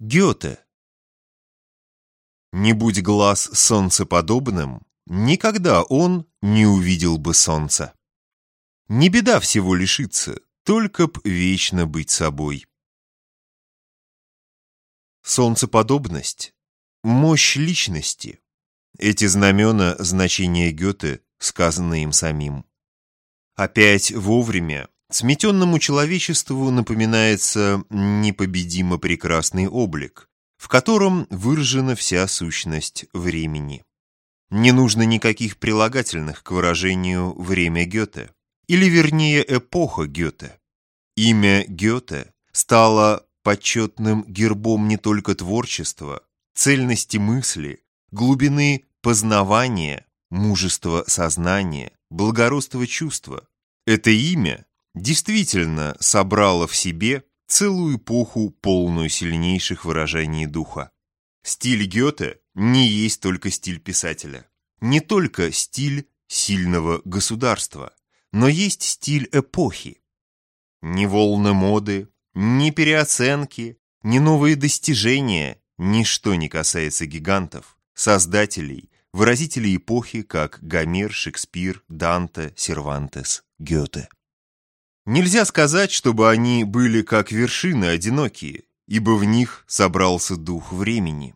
Гёте. Не будь глаз солнцеподобным, никогда он не увидел бы солнца. Не беда всего лишиться, только б вечно быть собой. Солнцеподобность – мощь личности. Эти знамена – значения Гёте, сказанные им самим. Опять вовремя Сметенному человечеству напоминается непобедимо прекрасный облик, в котором выражена вся сущность времени. Не нужно никаких прилагательных к выражению «время Гёте», или вернее «эпоха Гёте». Имя Гёте стало почетным гербом не только творчества, цельности мысли, глубины познавания, мужества сознания, благородства чувства. Это имя действительно собрала в себе целую эпоху, полную сильнейших выражений духа. Стиль Гёте не есть только стиль писателя, не только стиль сильного государства, но есть стиль эпохи. Ни волны моды, ни переоценки, ни новые достижения, ничто не касается гигантов, создателей, выразителей эпохи, как Гомер, Шекспир, Данте, Сервантес, Гёте. Нельзя сказать, чтобы они были как вершины одинокие, ибо в них собрался дух времени.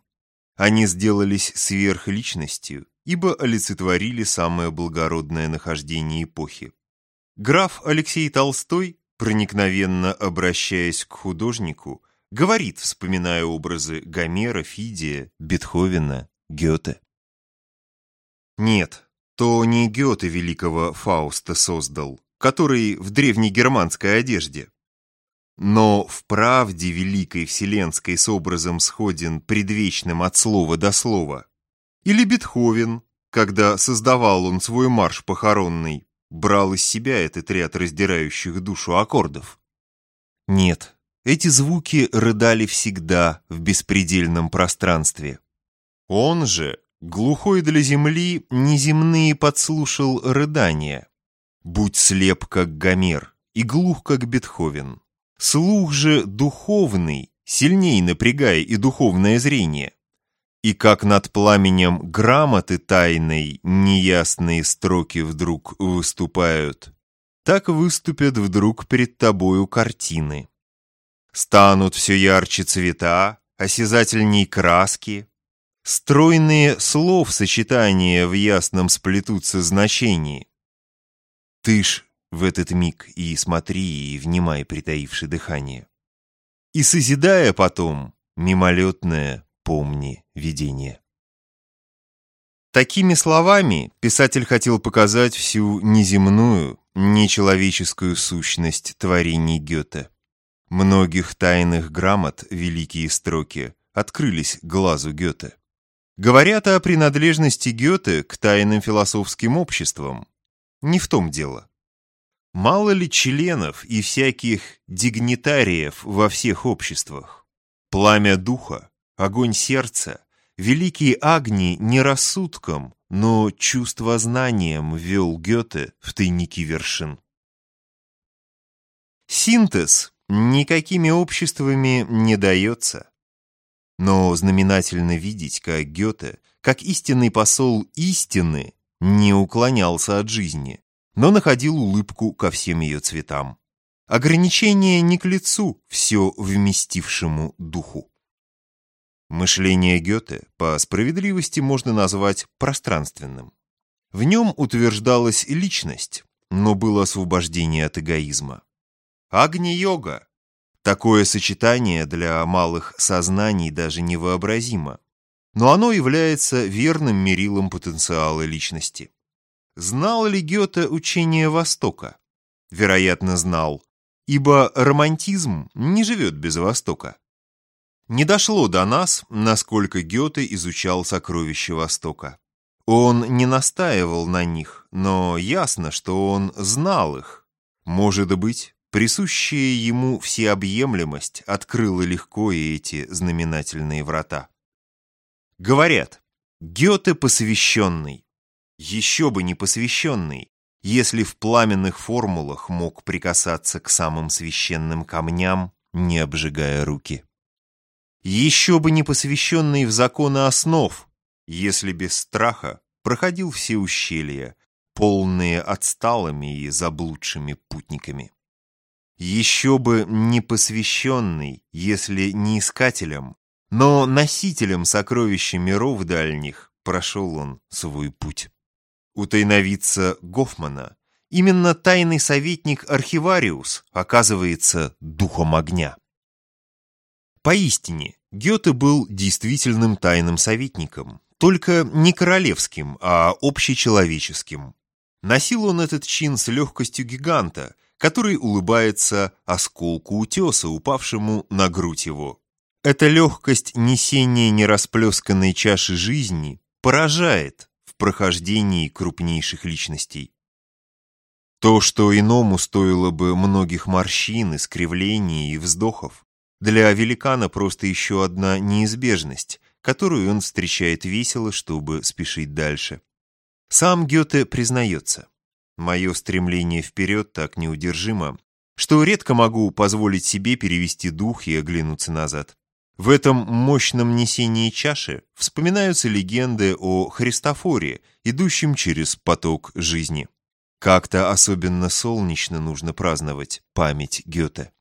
Они сделались сверхличностью, ибо олицетворили самое благородное нахождение эпохи. Граф Алексей Толстой, проникновенно обращаясь к художнику, говорит, вспоминая образы Гомера, Фидия, Бетховена, Гёте. Нет, то не Гёте великого Фауста создал, который в древнегерманской одежде. Но в правде великой вселенской с образом сходен предвечным от слова до слова. Или Бетховен, когда создавал он свой марш похоронный, брал из себя этот ряд раздирающих душу аккордов. Нет, эти звуки рыдали всегда в беспредельном пространстве. Он же, глухой для земли, неземные подслушал рыдания. Будь слеп, как Гомер, и глух, как Бетховен. Слух же духовный, сильней напрягая и духовное зрение. И как над пламенем грамоты тайной неясные строки вдруг выступают, так выступят вдруг перед тобою картины. Станут все ярче цвета, осязательней краски, стройные слов сочетания в ясном сплетутся значении. Ты ж в этот миг и смотри, и внимай, притаивши дыхание. И созидая потом мимолетное, помни, видение. Такими словами писатель хотел показать всю неземную, нечеловеческую сущность творений Гёте. Многих тайных грамот великие строки открылись глазу Гёте. Говорят о принадлежности Гёте к тайным философским обществам, не в том дело. Мало ли членов и всяких дигнитариев во всех обществах? Пламя духа, огонь сердца, великие агни не рассудком, но чувствознанием вел Гёте в тайники вершин. Синтез никакими обществами не дается. Но знаменательно видеть, как Гёте, как истинный посол истины, не уклонялся от жизни, но находил улыбку ко всем ее цветам. Ограничение не к лицу все вместившему духу. Мышление Гёте по справедливости можно назвать пространственным. В нем утверждалась личность, но было освобождение от эгоизма. Агни-йога. Такое сочетание для малых сознаний даже невообразимо но оно является верным мерилом потенциала личности. Знал ли Гёте учение Востока? Вероятно, знал, ибо романтизм не живет без Востока. Не дошло до нас, насколько Гёте изучал сокровища Востока. Он не настаивал на них, но ясно, что он знал их. Может быть, присущая ему всеобъемлемость открыла легко и эти знаменательные врата. Говорят, Гёте посвященный. Еще бы не посвященный, если в пламенных формулах мог прикасаться к самым священным камням, не обжигая руки. Еще бы не посвященный в законы основ, если без страха проходил все ущелья, полные отсталыми и заблудшими путниками. Еще бы не посвященный, если не искателем, но носителем сокровища миров дальних прошел он свой путь. У тайновица Гофмана именно тайный советник Архивариус оказывается духом огня. Поистине, Гёте был действительным тайным советником, только не королевским, а общечеловеческим. Носил он этот чин с легкостью гиганта, который улыбается осколку утеса, упавшему на грудь его. Эта легкость несения нерасплесканной чаши жизни поражает в прохождении крупнейших личностей. То, что иному стоило бы многих морщин, искривлений и вздохов, для великана просто еще одна неизбежность, которую он встречает весело, чтобы спешить дальше. Сам Гёте признается, «Мое стремление вперед так неудержимо, что редко могу позволить себе перевести дух и оглянуться назад. В этом мощном несении чаши вспоминаются легенды о Христофоре, идущем через поток жизни. Как-то особенно солнечно нужно праздновать память Гёте.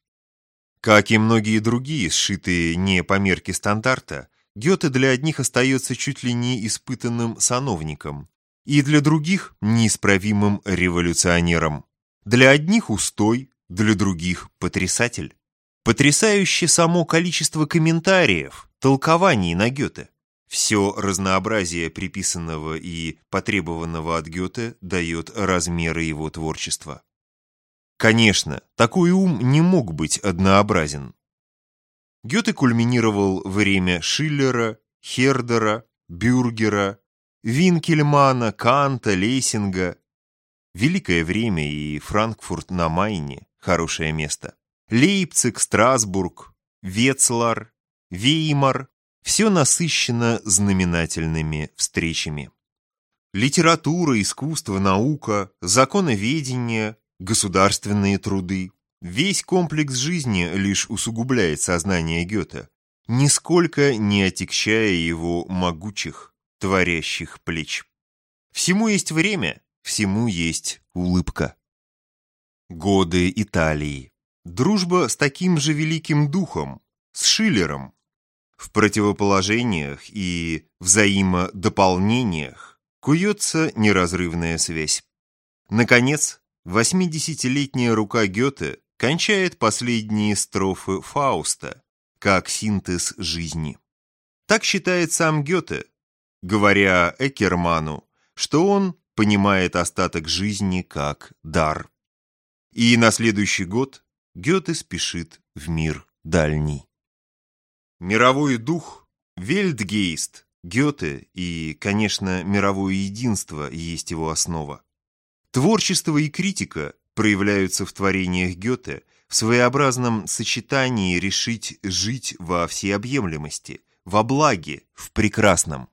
Как и многие другие, сшитые не по мерке стандарта, Гёте для одних остается чуть ли не испытанным сановником, и для других – неисправимым революционером. Для одних – устой, для других – потрясатель. Потрясающе само количество комментариев, толкований на Гёте. Все разнообразие приписанного и потребованного от Гёте дает размеры его творчества. Конечно, такой ум не мог быть однообразен. Гёте кульминировал время Шиллера, Хердера, Бюргера, Винкельмана, Канта, Лессинга. Великое время и Франкфурт на Майне – хорошее место. Лейпциг, Страсбург, Вецлар, Веймар – все насыщено знаменательными встречами. Литература, искусство, наука, законоведение, государственные труды. Весь комплекс жизни лишь усугубляет сознание Гёте, нисколько не отягчая его могучих, творящих плеч. Всему есть время, всему есть улыбка. Годы Италии. Дружба с таким же великим духом, с Шиллером. В противоположениях и взаимодополнениях куется неразрывная связь. Наконец, восьмидесятилетняя рука Гёте кончает последние строфы Фауста, как синтез жизни. Так считает сам Гёте, говоря Экерману, что он понимает остаток жизни как дар. И на следующий год Гёте спешит в мир дальний. Мировой дух, Вельдгейст, Гёте и, конечно, мировое единство есть его основа. Творчество и критика проявляются в творениях Гёте в своеобразном сочетании решить жить во всеобъемлемости, во благе, в прекрасном.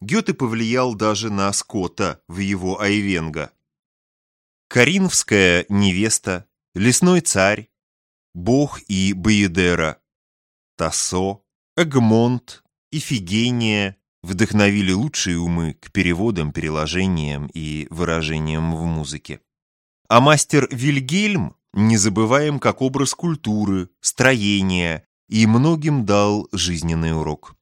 Гёте повлиял даже на Скотта в его Айвенга. Каринфская невеста, Лесной царь, Бог и Баедера, Тассо, Эгмонт, Ифигения вдохновили лучшие умы к переводам, переложениям и выражениям в музыке. А мастер Вильгельм не забываем как образ культуры, строения и многим дал жизненный урок.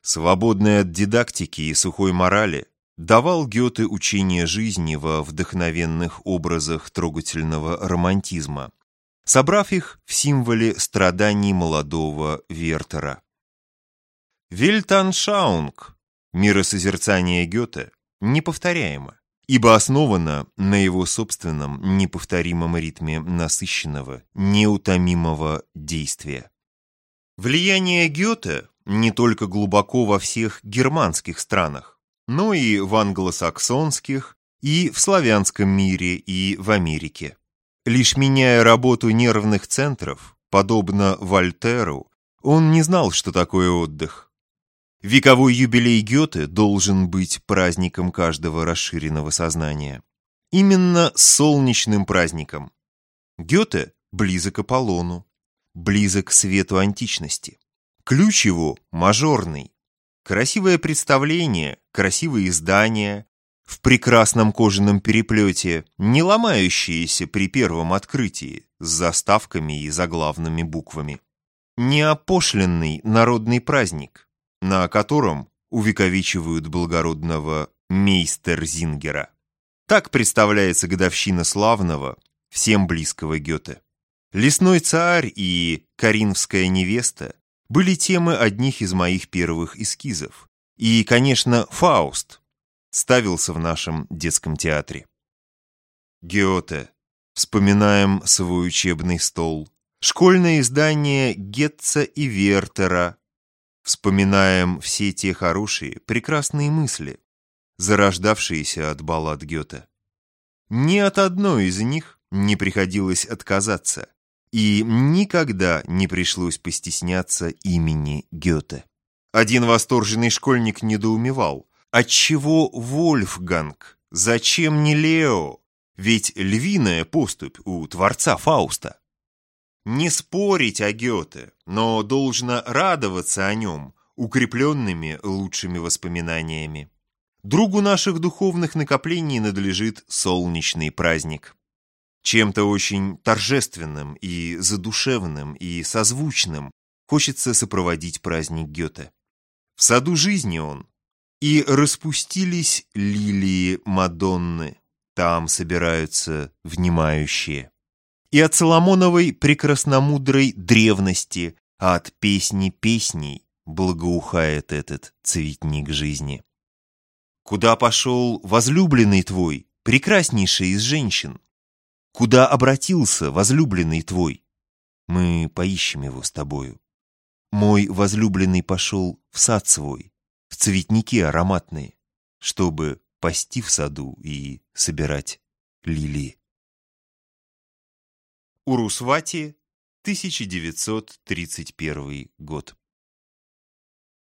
Свободный от дидактики и сухой морали, давал Гёте учение жизни во вдохновенных образах трогательного романтизма, собрав их в символе страданий молодого Вертера. Вельтаншаунг, миросозерцание Гёте, неповторяемо, ибо основано на его собственном неповторимом ритме насыщенного, неутомимого действия. Влияние Гёте не только глубоко во всех германских странах, но и в англосаксонских, и в славянском мире, и в Америке. Лишь меняя работу нервных центров, подобно Вольтеру, он не знал, что такое отдых. Вековой юбилей Гёте должен быть праздником каждого расширенного сознания. Именно солнечным праздником. Гёте близок к Аполлону, близок к свету античности. Ключ его мажорный. Красивое представление, красивые издания, в прекрасном кожаном переплете, не ломающиеся при первом открытии, с заставками и заглавными буквами. Неопошленный народный праздник, на котором увековечивают благородного мейстерзингера. Так представляется годовщина славного, всем близкого Гёте. «Лесной царь» и «Каринская невеста» были темы одних из моих первых эскизов. И, конечно, «Фауст» ставился в нашем детском театре. Гёте. Вспоминаем свой учебный стол. Школьное издание Гетца и Вертера. Вспоминаем все те хорошие, прекрасные мысли, зарождавшиеся от баллад Гёте. Ни от одной из них не приходилось отказаться, и никогда не пришлось постесняться имени Гёте. Один восторженный школьник недоумевал, отчего Вольфганг, зачем не Лео, ведь львиная поступь у творца Фауста. Не спорить о Гёте, но должно радоваться о нем, укрепленными лучшими воспоминаниями. Другу наших духовных накоплений надлежит солнечный праздник. Чем-то очень торжественным и задушевным и созвучным хочется сопроводить праздник Гёте. В саду жизни он, и распустились лилии Мадонны, там собираются внимающие. И от Соломоновой прекрасномудрой древности, а от песни песней благоухает этот цветник жизни. Куда пошел возлюбленный твой, прекраснейший из женщин? Куда обратился возлюбленный твой? Мы поищем его с тобою. Мой возлюбленный пошел в сад свой, в цветники ароматные, чтобы пасти в саду и собирать лилии. Урусвати, 1931 год.